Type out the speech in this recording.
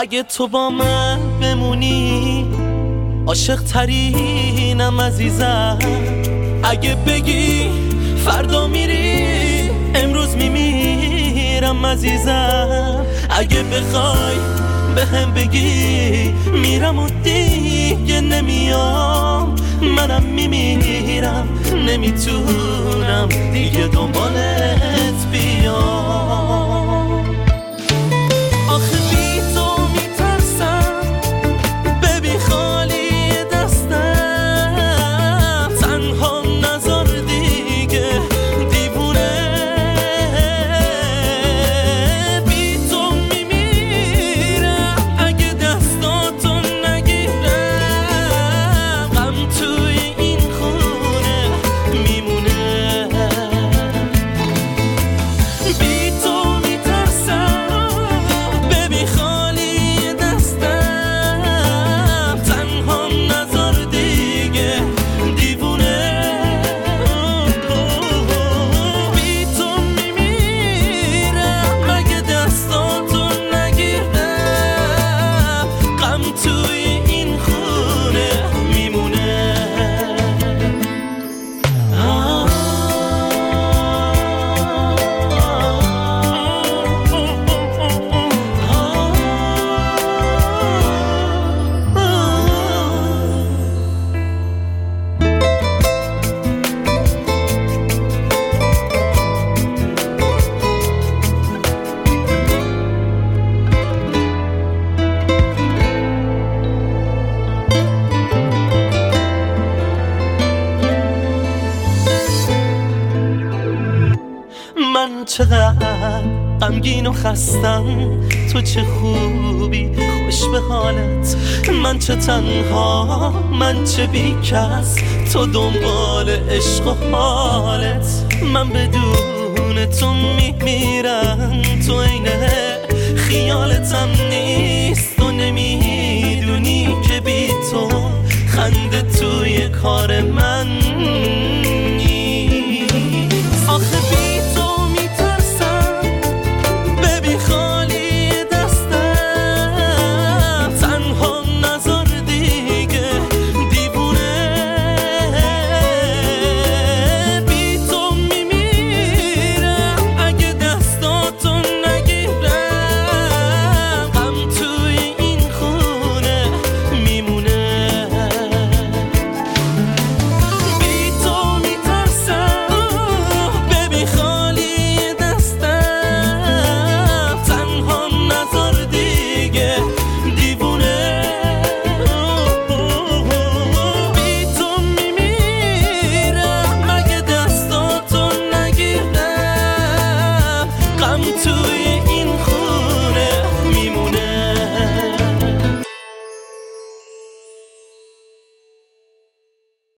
اگه تو با من بمونی عاشق ترینم عزیزم. اگه بگی فردا میری امروز میمیرم عزیزم. اگه بخوای به هم بگی میرم و دیگه نمیام. منم میمیرم نمی‌تونم دیگه دنبالت بیام. من چقدر غمگین و خستم؟ تو چه خوبی؟ خوش به حالت. من چه تنها؟ من چه بیکس؟ تو دنبال عشق و حالت. من بدون تو میمیرم. تو اینه خیالتم